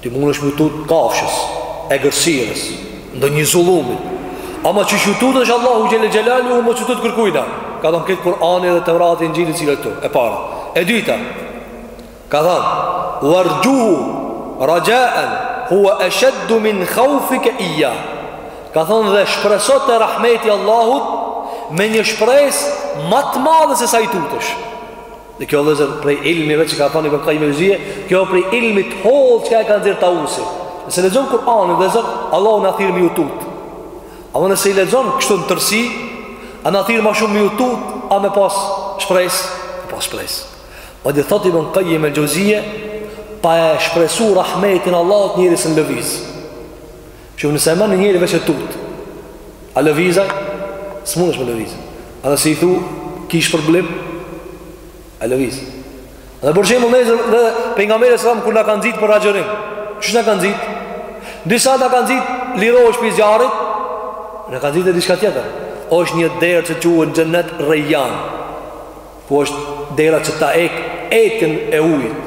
A: Ti mundesh me ju tut kafshës, egërsirës, ndonjë zullumit. Ama qysh i tutesh Allahut xhel-le xhelaluhu, mos ju tut kërkujna. Ka thonë këtë Kur'ani dhe Tevrati, Inxhili cilat këtu, e para. E dyta, ka thonë, uarxhuhu raxhaen hua esheddu min khaufike ijjah. Ka thonë dhe shpreso te rahmeti i Allahut, me një shpresë ma të madhe se sa i tutesh. Dhe kjo vëllezër prej ilmive që ka thënë Ibn Qayyim al-Jawziyye, kjo prej ilmit hollë që e ka nxjerr Tausi. Nëse lexon Kur'anin vëllezër, Allahu na thirr me ju tut. Apo nëse i lexon kështu në tërësi, a na thirr ma shumë me ju tut, a me pas shpresë, me pas shpresë. Prandaj thotë Ibn Qayyim al-Jawziyye, pa e shpresu rahmetin e Allahut njeri s'mun lëviz. Shumë nëse e mërë një njëri veç e tut A lëviza Së mund është me lëviza A nëse i thu Kish problem A lëviza Dhe përshimë në lezër Dhe për nga mërë e sëram Kër në kanë zitë për rajërim Qështë në kanë zitë Disa në kanë zitë Liro është për zjarit Në kanë zitë e diska tjetër O është një derë që që në gjennet rejan Ku është dera që ta ek Ekin e ujit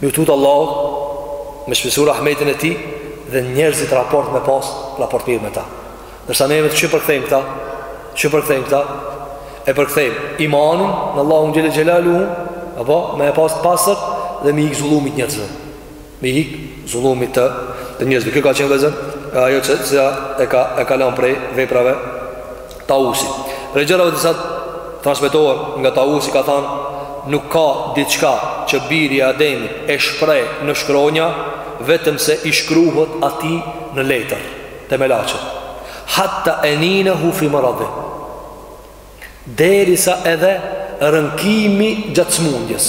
A: Ju tut Allahut me shpresu rahmetin e tij dhe njerëzit raport me pas raport mirë me ta. Ndërsa neve qysh i përkthejmë këta, qysh i përkthejmë këta, e përkthejmë imanin në Allahun xhel-le xhelaluhu, apo me e pas të pastër dhe me ik zullumit njerëzve. Me ik zullumit të, të njerëzve. Kjo ka qenë vëllezër, ajo që, që e ka e ka lanë prej veprave Tausit. Prej gjërave të cilat transmetohen nga Tausi ka thanë, nuk ka diçka që biri i Ademit e shpreh në shkronja, vetëm se i shkruhet atij në letër, te melaçet. Hatta aninahu fi maradi. Derisa edhe rënkimi gjatë smundjes.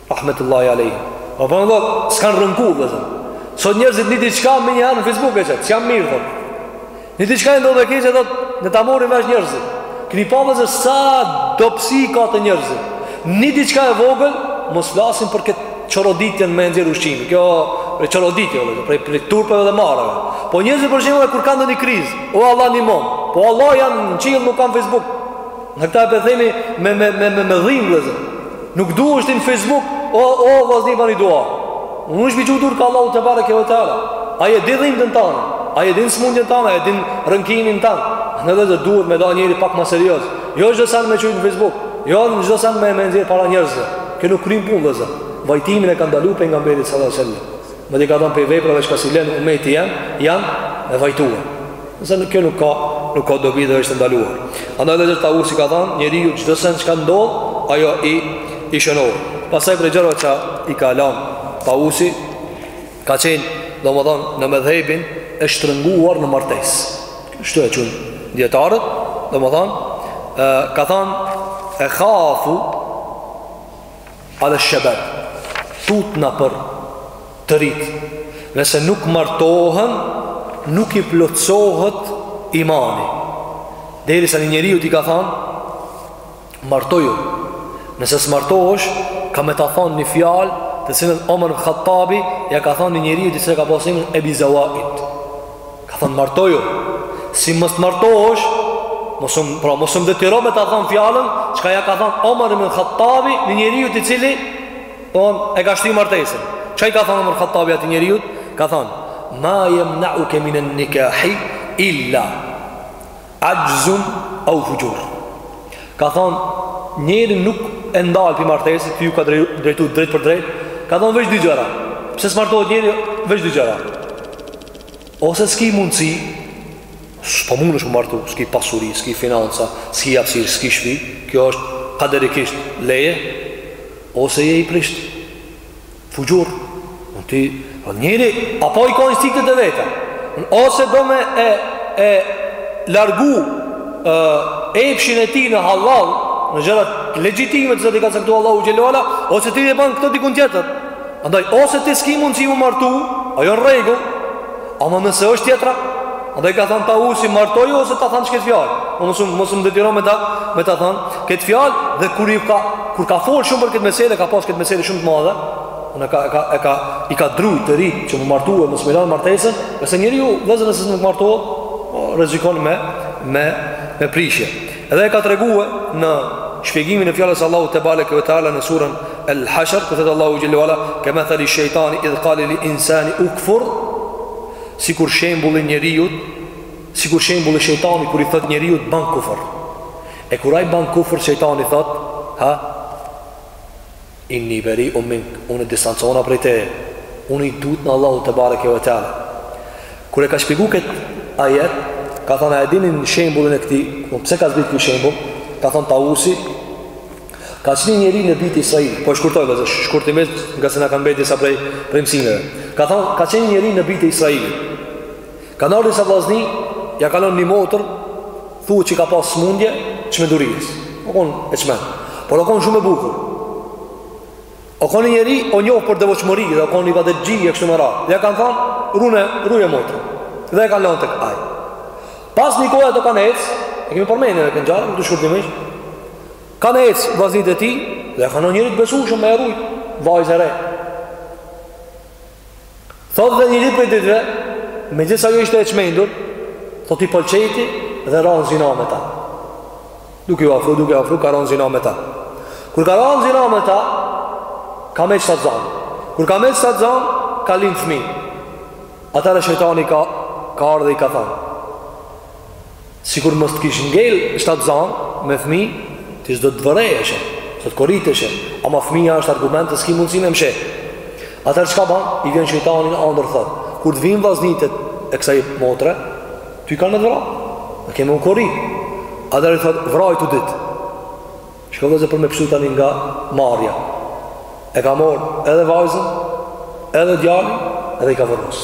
A: Rahmetullahi alejhi. Po po do, s'kan rënku, do të thotë. Sot njerëzit një diçka menjëherë në Facebook e qet, s'jam mirë thotë. Një diçka ndodh e keq e thotë le ta marrin vesh njerëzit. Keni pa vllezër sa dobësi ka te njerëzit. Një diçka e vogël, mos flasim për këtë çoroditjen me nxjerr ushqimin. Kjo për çoroditje, do të thotë, prej turpeve dhe marreve. Po njerëzit për shembull kur kanë ndonjë krizë, o Allah ndihmo. Po Allah janë në qiell nuk kanë Facebook. Në këta për themi me, me, me, me, me dhimbje vllezër Nuk duhesh ti në Facebook O, o, vazhdo ban një dua Unë është çoji durt kah Allahu tebareke ue teala Ai e di dhimtën tanë Ai e din smundjen tanë Ai e din rënkimin tanë vllezër duhet me kan njeri pak ma serioz Jo çdo sen me qit në Facebook Jo çdo sen me nxjerrë para njerëzve Kjo nuk kryn punë vllezër Vajtimin e ka ndalu pejgamberi sallallahu alaihi wasallam. Madje ka thënë prej veprave çka s'i len umeti jem, janë e vajtuar. Nëse nuk kjo nuk ka, nuk ka dobi dhe është ndaluar. Andaj dhe gjithë Tawusi ka thënë, njeriu çdo sen çka ndodh, ajo i i shënohet. Pastaj prej gjërave që i ka lënë Tawusi ka qenë domethanë në medhhebin e shtrënguar në martesë. Kështu e qujnë dijetarët, domethanë ka thënë ekhafu Ala shebab Tutna për të rit Nëse nuk martohen Nuk i plotësohet imani Derisa një njeriut i ka than Martoju Nëse s'martohesh Kam me ta than një fjal Të cilën Omer Khattabi Ja ka than një njeriut i cili e ka pas emnin Ebi Zawaid Ka thënë martoju Si mos të martohësh Mos më, pra mos më detyro me ta thanë fjalën çka ja ka thënë Omer ibn Khattabi një njeriut i cili Thonë e ka shty martesën Çka i ka thënë Omer Khattabi atij njeriut Ka thënë Ma jemneuke minen nikahi Illa Ajzun au fujur. Ka thon njeri nuk e ndal pi martesës, ti ju ka drejtu drejtpërdrejt, ka thon veç dy gjëra. Pse s'martohet njeri veç dy gjëra. Ose s'ki mundësi, s'po mundesh mu martu, s'ki pasuri, s'ki financa, s'ki hapsirë, s'ki shpi, kjo është kaderikisht leje, ose je i prisht. Fujur, unë ti, o njeri, apo i ka instinktet e veta, ose do me e, e largu e, epshin e tij në hallall, në gjërat legjitime të cilat i ka caktu Allahu xhelle ue ala, ose ti e banë këtë dikun tjetër. Andaj, ose ti s'ki mundësi mu martu, ajo në rregull, Ama nëse është tjetra? Andaj ka thanë Tawusi martoju ose ta thom qët fjalë? Mos më mos më detyro me ta, me ta thanë këtë fjalë dhe kur, ka, kur ka folë shumë për këtë mesele, ka pas këtë mesele shumë të madhe, unë ka, ka, e ka, i ka dru të ri që mu martu e mos me lan martesën, se njeriu vllezër nëse nuk martohet, rrezikon me, me, me prishje. Edhe e ka tregue në shpjegimin e fjalës Allahut tebareke ve teala në surën El Hashr, ku thotë Allahu xhelalu ala, "Kema thali shejtani idh qali li insani ukfur", sikur shembulli njeriut, sikur shembulli shejtani kur i thotë njeriut ban kufër. E kur ai ban kufër shejtani thotë, "Ha, Inni beriun mink, unë distancohuna prej teje, unë i tutna Allahut tebareke ve teala. Kur e ka shpjegu këtë ajet, ka thonë, a e dini shembullin e këtij, po pse ka zbrit ky shembull, ka thonë Tausi, ka qenë ni njeri në bijtë e Israilit, po e shkurtoj dhe zësh, shkurtimisht ngase na kanë mbet disa prej, prej mësimeve, ka thonë, ka qenë ni njeri në bijtë e Israilit, kanë ardh disa vllazni, ia kanë lon një motër, Thuhet që i ka pas smundje çmendurisë. O kon e çmend. Por o kon shumë e bukur. O kon një njeri, o njoh për devotshmëri, o kon ibadetxhi e kështu me radhë. Dhe i kanë thënë, "Runa, ruje motrën." Dhe e kanë lënë tek ai. Pas një kohë ata kanë ecë, e kemi përmendur edhe kët ngjarje, shkurtimisht. Kanë ecë vllaznit e tij, dhe e kanë njeri të besueshëm me e rujt, vajzë e re. Thotë dhe njërën prej ditëve, megjithëse ajo ishte e çmendur, thotë i pëlqejti dhe ranë n'zina me ta. Duke ju afru, duke ju afru, ka ranë n'zina me ta. Kur ka ranë n'zina me ta, ka met shtatzanë. Kur ka met shtatzanë, ka lind fmi. Atëherë shejtani ka, ka ardh e i ka thanë. Sikur mos të kish ngel shtatzanë me fmi, ti s'do të vërejeshe, s'do të koriteshe, ama fmija është argument e s'ki mundësi me msheh. Atëherë çka ban, i vjen shejtani në andër thot, kur të vinë vllaznit e kësaj motre, ty kanë me të vra, e ke me u kori. Atëherë i thot, vraji të dy. Shko le se për me pësu tani nga marrja. E ka marrë edhe vajzën, edhe djalin, edhe i ka varros.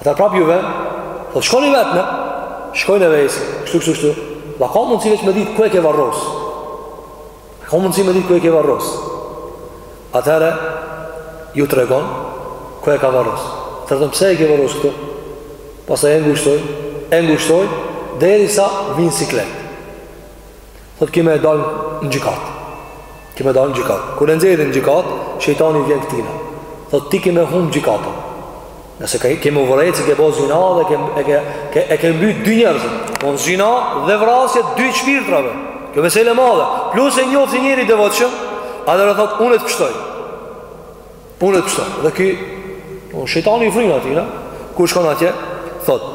A: Atëherë prapë ju vjen, thotë shkoni vetë me, shkoni e veseni, kështu kështu kështu, a ka mundësi veç me ditë ku e ke varros. Ka mundësi me ditë ku e ke varros. Atëherë, ju tregon, ku e ka varros. Tregon, pse e ke varros këtu? Pastaj e ngushtoj, e ngushtoj, derisa vjen n'siklet. Thotë ki me dalë në gjykatë Ki me dalë në gjykatë Kur e nxjerrin në gjykatë Shejtani i vjen këtina Thotë ti ki me humb gjykatën Nëse ke, ki me u vërejtë si ke bo zina dhe ke, e ke, ke, e ke mbyt dy njerëz Pra zina dhe vrasja e dy shpirtrave Kjo mesele e madhe Plus e njofin si njeri i devotshëm Atëherë thotë unë e të pështoj Unë e të pështoj Dhe ky Shejtani i fryn atina Kur shkon atje Thotë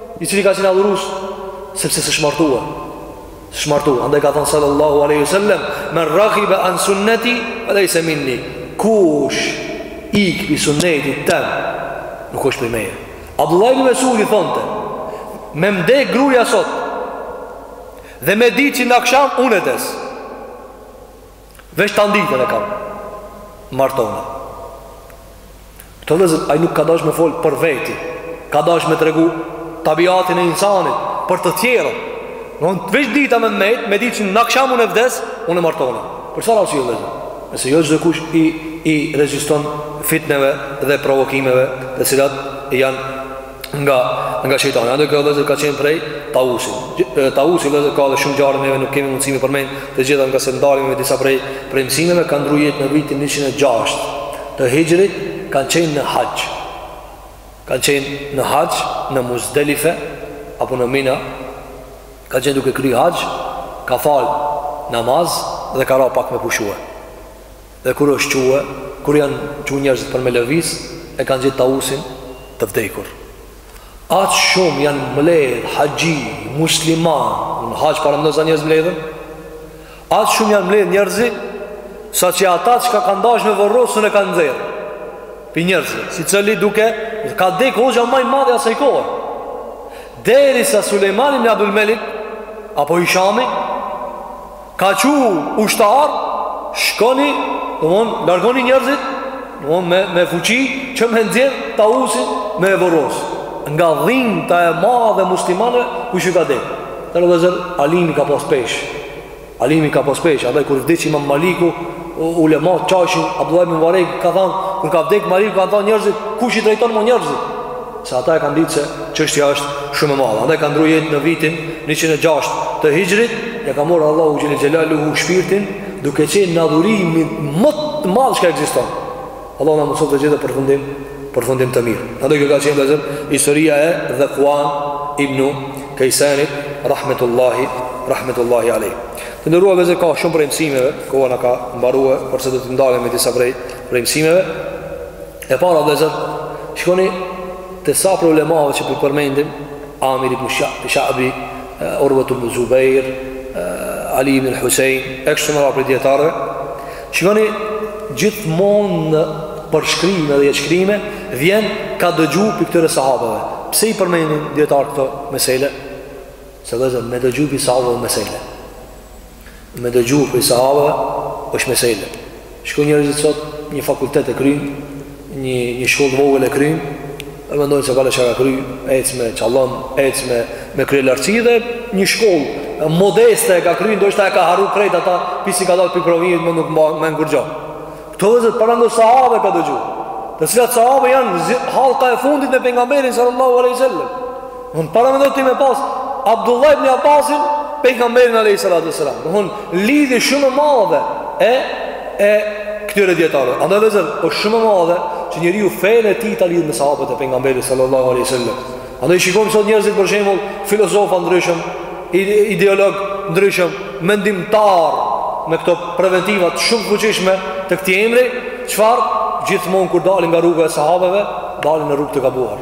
A: I cili ka qenë adhurues sepse s'është martuar. S'është martuar. Andaj ka thënë sallallahu alaihi wasallam, "Men raghiba an sunnati falaysa minni." Kush ik pi sunnetit tem, nuk është prej meje. Abdullah ibn Mesudi thonte, "Me m'dek gruja sot dhe me ditë që në akşam unë e des." Veç atë ditën e kam Martona Këtu vëllezër, ai nuk ka dash me folë për veti Ka dash me tregu Tabiatin e insanit Për të tjerët Unë veç dita me m'met Me ditë që në aksham unë vdes Unë Martona Për ç'arsye vëllezër Ngase jo gjithkush i, i reziston fitneve dhe provokimeve Dhe cilat janë nga nga shejtani. Andaj kjo vëllezër ka qenë prej Tausi. Tausi vëllezër ka edhe shumë ngjarje, neve nuk kemi mundësi me i përmend të gjitha ngase ndalemi me disa prej prej mësimeve ka ndrru jetë në vitin 106 të Hijrit kanë qenë në haxh. Kanë qenë në haxh në Muzdelife apo në Mina. Ka qenë duke kry haxh, ka fal namaz dhe ka ra pak me pushue. Dhe kur është çue, kur janë çu njerëzit për me lëviz, e kanë gjetë Tausin të vdekur. Aq shumë janë mbledh haxhi, muslimanë, në haxh paramendo sa njerëz mblidhen. Aq shumë janë mbledh njerëzit saqë ata që ka kanë dashur me vorros s'un e kanë nxjerr. Pi njerëzve, secili duke ka dek hoxha ma i madh i asaj kohe. Derisa Sulejmani ibn Abdul Malik apo Hishami Ka çu ushtarë, shkoni, domethënë, largoni njerëzit, domethënë, me, me fuqi, që me nxjerrë Tausin me e vorros. Nga dhimta e madhe e muslimanëve, kush u ka dek. Të nderuar vëllezër, alimi ka pas peshë. Alimi ka pas peshë, andaj kur vdiq imam Maliku, ulematë qajshin, Abdullah ibn Mubarek, ka than, kur ka vdek Maliku, ka than njerëzit, kush i drejton më njerëzit. Se ata e kanë ditë se çështja është shumë e madhe. Andaj ka ndërruar jetë në vitin 106 të Hijrit, ia ka marrë Allahu xhel-le xhelaluhu shpirtin duke qenë në adhurimin më të madh që ekziston. Allahu na mundësoftë të gjithë përfundim përfundim të mirë. Andaj kjo ka qenë vëllezër historia e Dhekuan ibn Kejsanit rahmetullahi rahmetullahi alejh. Të nderuar vëllezër ka shumë prej mësimeve, koha na ka mbaruar, porse do të ndalemi me disa prej prej mësimeve. E para vëllezër, shikoni te sa prej ulemave që përmendim, Amir ibn Shabi, Urvet ibn Zubejr, Ali ibn Husejn, e kështu me radhë prej dijetarëve. Shikoni gjithmonë në përshkrime dhe jetëshkrime vjen ka dëgju pi këtyre sahabeve. Pse i përmendin dijetarët këto mesele? Se vëllezër me dëgju pi sahabeve mesele. Me dëgju prej sahabëve, është mesele. Shiko njerëzit sot, një fakultet e kryin, një, një shkollë t'vogël e kryin, e mendojnë se pale çka ka kry, ec me qallëm, ec me, me krye lartësi dhe një shkollë modeste e ka kry, ndoshta e ka harru krejt ata, masi ka dalë prej provimit më nuk mban men kurgjo. Këto vllezër, paramendo sahabëve ka dëgju. Të cilat sahabëve janë hallka e fundit me pengamberin sallallahu aleyhi sallam. Mun paramendo ti me pas Abdullah ibn Abbasin Pejgamberin a.s. Një lidhje shumë madhe E, e këtyre dijetarëve Andaj vllezër, është shumë madhe Që njeriu fenë e tij ta lidhë me sahabët e Pejgamberit sallallahu a.s. Andaj shikon sot njerëzit për shembull Filozofa të ndryshëm Ideologë të ndryshëm Mendimtarë Me këto preventivat shumë fuqishme Të këtij emri Çfarë gjithmonë kur dalin nga rruga e sahabëve Dalin në rrugë të gabuar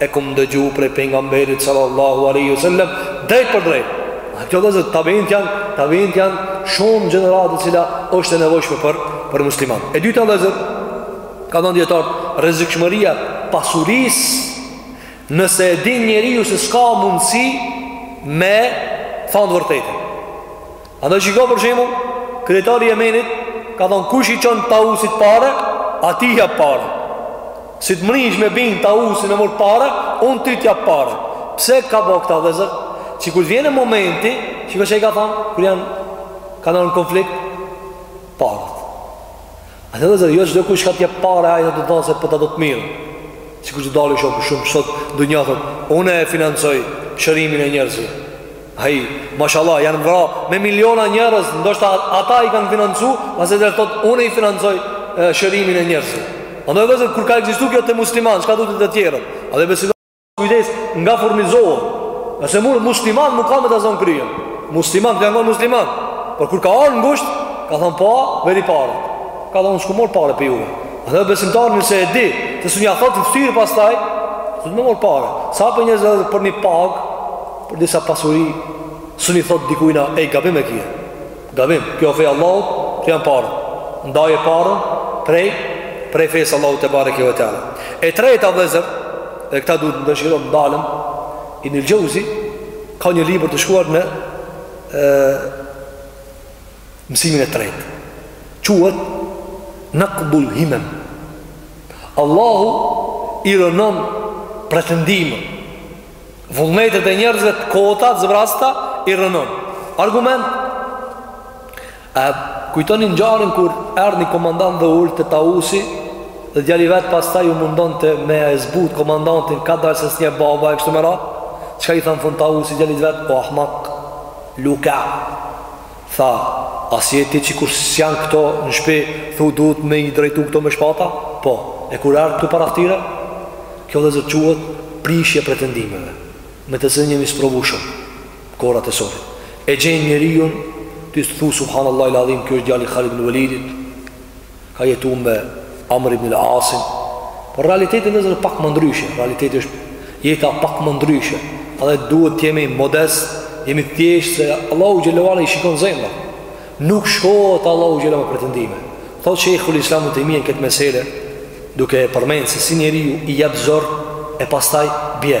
A: e kam dëgju prej pejgamberit sallallahu alaihi wasallam drejtpërdrejt. E kjo vllezër tabiinët janë, tabiinët janë shumë gjeneratë e cila është e nevojshme për për musliman. E dyta vllezër kanë thënë dijetarët rrezikshmëria e pasurisë nëse e din njeriu se s'ka mundësi me thanë të vërtetën. Andaj shiko për shembull, kryetari i Jemenit ka thënë kush i çon Tausit pare, atij i jap pare. Si të mrrish me bind Tausin me marr pare, un ty të jap pare. Pse ka bë këta vllezër? Që kur vjen momenti, shiko çka i ka thënë, kur janë kanë në konflikt paret. A vllezër, jo çdokush që t'jep pare ai do të thotë se po ta do të mirë. Sikur që dalin shumë, sot n'dynja thot, une e financoj shërimin e njerëzve. Ai, mashallah, janë vra me miliona njerëz, ndoshta ata i kanë financu, pasi edhe thot, une i financoj shërimin e njerëzve. Andaj vllezër, kur ka ekzistu kjo te muslimanët, çka duhet te të tjerët? A dhe kujdes nga furnizohet. Nëse mund musliman nuk ka me ta zan krye. Musliman ka qenë musliman. Por kur ka ardhur ngusht, ka thon po, veri pare. Ka thon s'kam marr pare prej juve. Dhe besimtari nëse e di, se s'un ia thot në ftyrë pastaj, mos me marr pare. Sa po njerëz edhe për një pagë, për disa pasuri, s'un i thot dikujna e gabim e ke. Gabim, kjo fe e Allahut, kjo janë pare. Ndaje paren prej prej fesë Allahut tebareke ve teala. E treta vllezër, dhe këta duhet, dëshiroj m'u ndalëm, Ibnul Xheuzi, ka një libër të shkruar në e, mësimin e tretë. Quhet Nekbul himem. Allahu i rënon pretendimet Vullnetet e njerëzve të kota, të zbrasta, i rrënon. Argument? E kujtoni ngjarjen kur erdh një komandant dhe u ul te Tausi dhe djali i vet pastaj u mundonte me e zbut komandantin kadalë se s'njeh baba e kështu me radhë? Çka i tha në fund Tausi djalit vet? O ahmak, luka. Tha, A s'je ti që kur s'janë këto në shpi, thu duhet me i drejtu këto me shpata? Po, e kur erdh këtu para ftyre? Kjo vëllezër quhet prishje e pretendimeve, me të cilën jemi sprovu shumë, kohërat e sotit. E gjen njeriun, ti thu subhanallahi l'adhim, ky është djali i Khalid ibn Walidit, ka jetu me Amr ibn al-Asin, por realiteti vëllezër është pak më ndryshe, realiteti është jeta pak më ndryshe, edhe duhet të jemi modest, jemi të thjeshtë se Allahu xhele ue ala i shikon zemrat. Nuk shkohet te Allahu xhele ue ala me pretendime. Thotë Sheikhul Islam Ibn Tejmije në këtë mesele, duke e përmendur se si njeriu i jep zor e pastaj bie.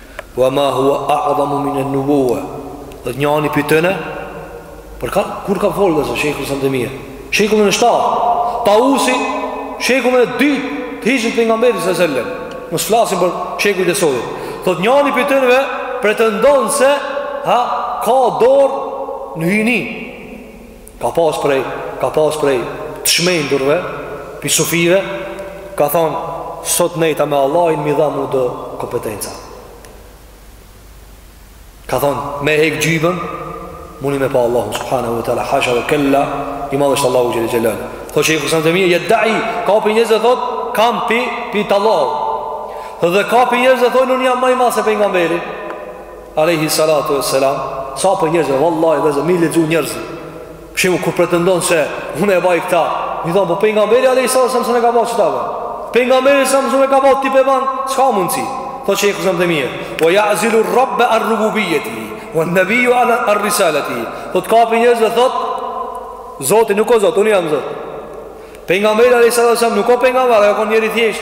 A: Wa ma huwa a'zamu min an-nubuwa. Thotë njani pi tyne, por ka, kur ka folë vëllezër Sheikhul Islam Ibn Tejmije? Shekullin e shtatë, Tausi, shekullin e dytë, të hixhrës Pejgamberit alejhi selam. Mos flasim për shekullin e sotit. Thotë njani pi tyneve, pretendon se, ha, ka dorë në hyjni. Ka pas prej, ka pas prej të çmendurve, pi sufive, ka thonë, sot nejta me Allahin mi dha mu do kompetenca. Ka thonë, me hek xhyben, muni me pa Allahun, subhanahu wa ta'la, hasha wa kella, i madh është Allahu xhele xhelaluhu. Thotë Sheikhul Islam Ibn Tejmije, jedda'i, ka pi njerëzve thotë, kam pi, pi të Allahu. Dhe ka pi njerëzve thotë, unë jam ma i madh se Pejgamberi. Alejhi salatu e selam Sa pi njerëzve, vallahi vëllezër, me i lexu njerëz shumë, kur pretendon se Unë e baj këta I thonë, po Pejgamberi Alejhi salatu e selam S'e ka ba qëta dhe Pejgamberi alejhi selam s'e ka ba ti pe ban S'ka mundësi Thotë Sheikhul Islam Ibn Tejmije Wa ja'zilu rabbe anir rububijeti Wan nebije anir risaleti Po të ka pi njerëzve thot Zoti nuk o zot, unë jam zot Pejgamberi Alejhi salatu e selam Nuk o pejgamber, ai o kon njeri i thjesht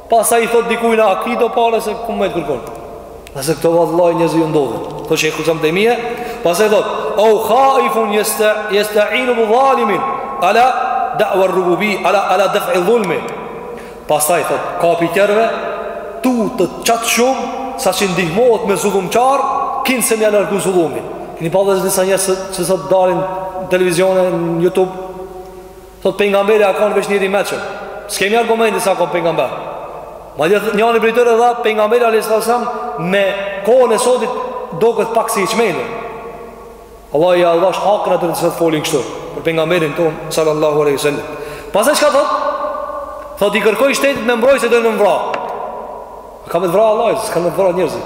A: Pastaj i thot dikujna a ki do pare se kam me të kërku. Nëse këto vallahi njerëzve ju ndodhin. Po Sheikhul Islam Ibn Tejmije, pastaj thot, "Aw khaifun yasta yasta'inu bi zalimin ala da'wa ar-rububi ala ala daf'i dhulmi." Pastaj thot, "Ka pi tjerve tutet qaq shum sa që ndihmohet me zullumçar, kinse me ja largu zullumin." Keni pa vëllezër disa njerëz që sot dalin në televizion në YouTube Thot pejgamberi a kanë veç njeri i meçëm. S'kemi argumente sa ka pejgamber. Madje njani prej tyre tha pejgamberi a.s. me kohën e sotit doket pak si i çmenun. Allahu jau dhashtë hakun atyne që folin kështu për pejgamberin ton sallallahu aleyhi sallam. Pastaj çka thot? Thot i kërkoj shtetit me m'mbrojt se dojnë me m'vra. Ka me të vra Allahu, s'kanë me të vra njerëzit.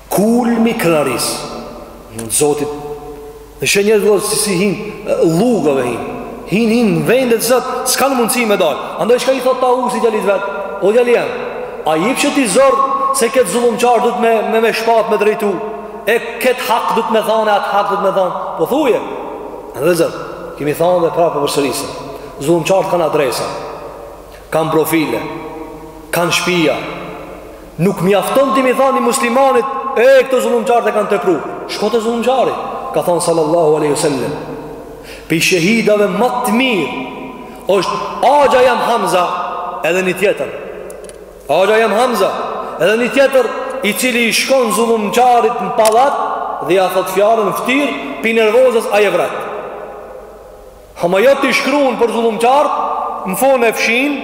A: Kulmi i krenarisë Në zotit Se njerëzit si si hin Llugave hin Hin hin në vende vllezër S'kanë mundësi me dalë Andaj çka i thot Tausi djalit vet O djali jem A jip që ti zërë Se këtë zullumqar duhet me Me me shpatë me drejtu E këtë hak duhet me thanë Atë hak duhet me thanë Po thuje Vllezër Kemi thanë dhe prapë përsërisim Zullumqarët kanë adresa Kanë profile Kanë shpia Nuk mjafton ti me i thanë muslimanit, e këta zullumqarët e kanë tepru. Shko te zullumqari, ka thanë sallallahu aleyhi sallam. Prej shehidave ma të mirë, është axha jem Hamza edhe një tjetër. Axha jem Hamza edhe një tjetër i cili i shkon zullumqarit në pallat dhe ja thot fjalën n'ftyrë prej nervozës ai e vret. Ama jo ti shkruan për zullumqart në fon e fshin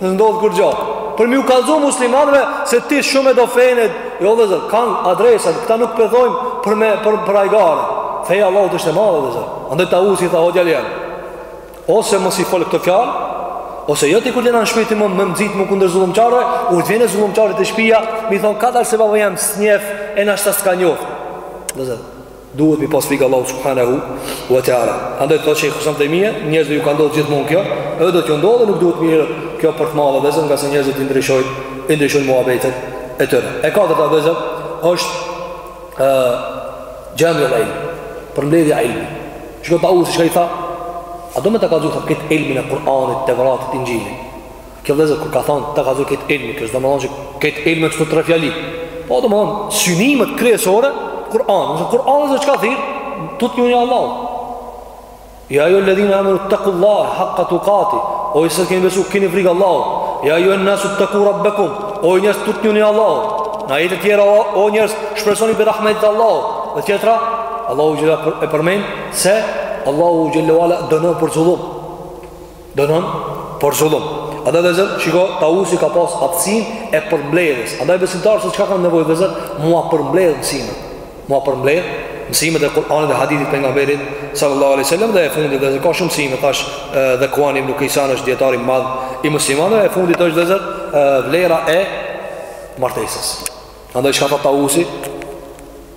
A: dhe s'ndodh kurgjo për më u kallzu muslimanëve se ti shumë e do fenë jo vllezër kanë adresën këta nuk po dojmë për me për për hajgare feja e Allahut është e madhe vllezër andaj Tausi tha o djali jem ose mos i fol këto fjalë ose jo ti kur jena në shtëpi ti më më nxit më kundër zullumqarëve kur të vjen zullumqari te shtëpia mi thon kadal se baba jem s'njef e nashta s'ka njoh vllezër Duhet me pas frikë Allahun subhanahu wa taala. Andaj thotë Shejhul Islam Tejmije, njerëzve ju ka ndodhur gjithmonë kjo, edhe do t'ju ndodhë nuk duhet të mirret kjo për të madhe vllezër, ngase njerëzit i ndryshojnë, i ndryshojnë muhabetet e tyre. E katërta vllezër është ë xhem'ul ilm, përmbledhja e ilmit. Shiko Tausi çka i tha? A do me ta kallëzu këtë ilmin e Kur'anit, Tevratit, Inxhilit? Kjo vëzër kër ka thonë të ka zhë këtë ilmi, kjo zdo më thonë që këtë ilmi kështu tre fjali. Po të më thonë, synimet kryesore, Kur'an, nëse Kur'an dhe që ka thirë, të të njënja Allah. Ja jo ledhine amëru të ku Allah, haqqa të kati, o i sërë kemi besu, kini frikë Allah. Ja jo në nësut të ku rabbekum, o i njërës të të njënja Allah. Na jetë tjera, o njërës shpresoni për rahmet dhe Allah. Dhe tjetra, Allah u gjitha e përmen, se Allah u gjitha e përmen, se Allah u gjitha e përmen, Dënon për zullum. Andaj vllezër, shiko, Tausi ka pas aftësinë e përmbledhjes. Andaj besimtarët sot çka kanë nevojë vllezër, me ua përmbledhë mësimet. Me ua përmbledhë mësimet e Kur'anit dhe hadithit pejgamberit, sallallahu alejhi sallam, dhe e fundit vllezër, ka shumë mësime, tash Dhekuan ibn Kejsan është dijetar i madh i muslimanëve, e fundit është vllezër, vlera e martesës. Andaj çka tha Tausi,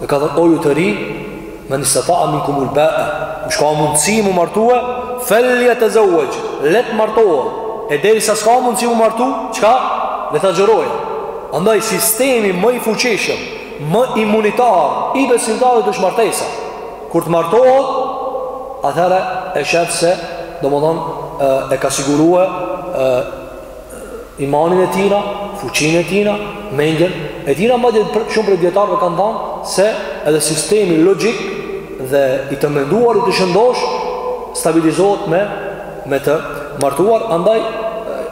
A: Dhe ka thënë, o ju të ri, men istetaa minkumul bae, kush ka mundësi mu martue, feljetezevvexh, le t'martohet, e derisa s'ka mundësi mu martu, çka? Le të agjërojë. Andaj, sistemi më i fuqishëm, më imunitar, i besimtarit është martesa. Kur të martohet, atëherë e shef se, domethonë, e ka sigurue, e, imanin e tina, fuqinë e tina, mendjen e tina, madje shumë prej dijetarëve kanë thanë se edhe sistemi logjik dhe i të menduarit të shëndosh stabilizohet me, me të martuar, andaj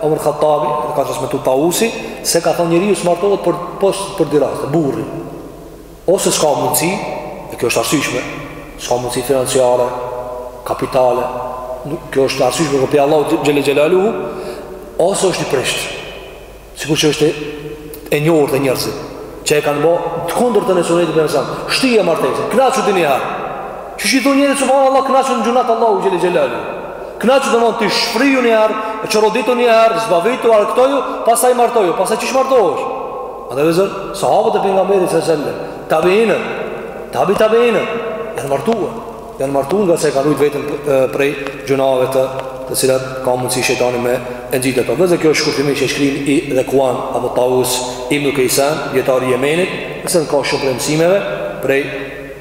A: Omer Hattabi, e ka transmetu Tausi, se ka thonë njeriu s'martohet për, për, për dy raste, burri. Ose s'ka mundësi, e kjo është arsyshme, s'ka mundësi financiare, kapitale, kjo është arsyshme për Allahu xhel-le xhelaluhu, ose është i prishtë, sikur që është e njohur te njerëzit, që e kanë bo të kundërtën e sunetit për nësëm, shtyje martesën, kënaqu ti njëherë, që që i thonë njerëzit, subhanallah, kënaqu në gjynat Allahu xhel-le xhelaluhu, kënaqu, thonë, ti shfryju njëherë, çoroditu njëherë, zbavitu, argtoju, pasaj martoju, pasaj qysh martohesh, Andaj vëllezër, sahabët e Pejgamberit se sellem, tabiinët, tabi tabiinët, janë martuar. Janë martuar ngase e kanë rujt veten prej gjynave te të cilat ka mundësi shejtani me e nxitë ato. Dhe kjo është shkurtimisht jetëshkrimi i Dhekuan apo Taus ibnu Kejsan, dijetari i Jemenit, nëse në ka shumë prej mësimeve, prej